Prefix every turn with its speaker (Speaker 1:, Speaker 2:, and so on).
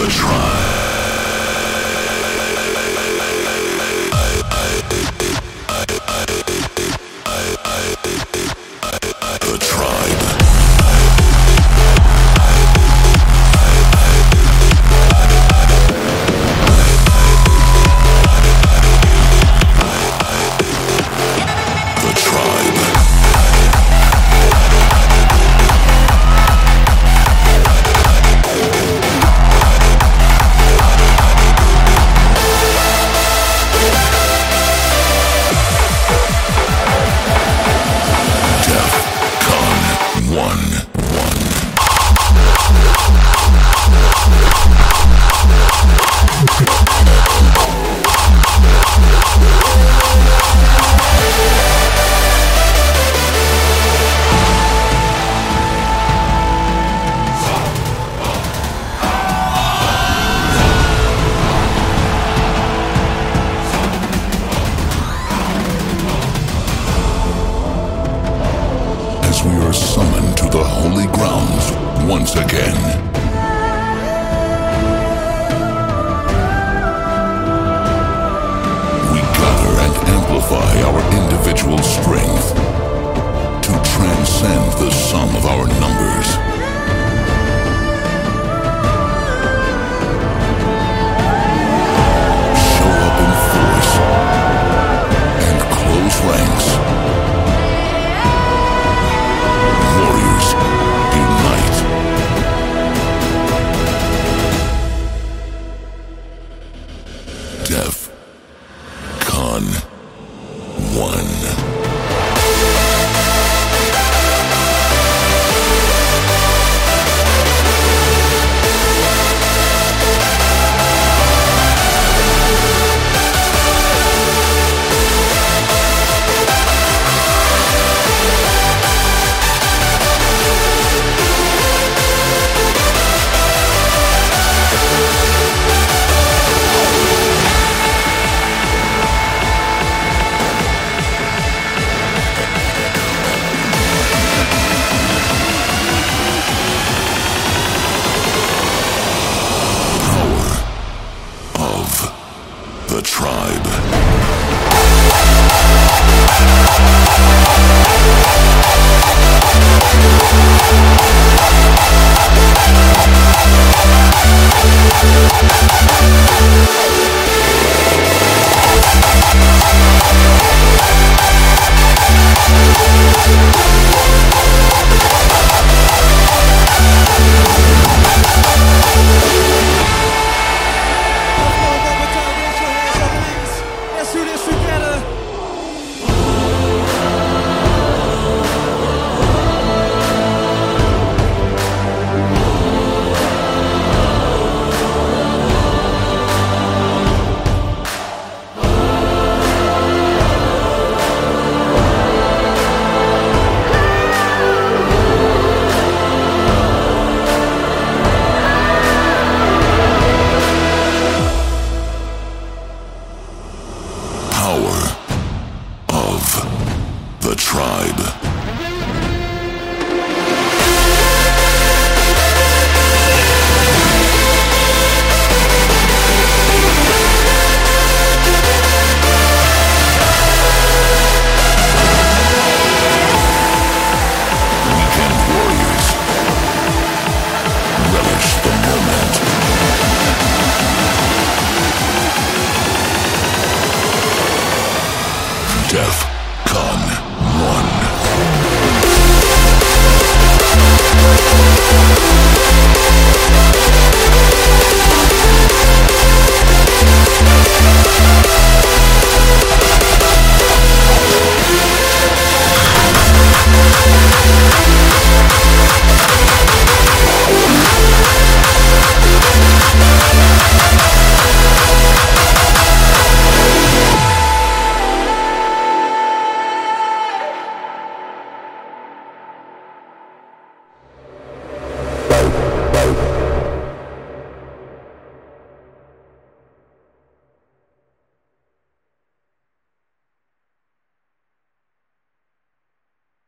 Speaker 1: the tribe. as we are summoned to the holy grounds once again. The sum of our numbers. Let's Death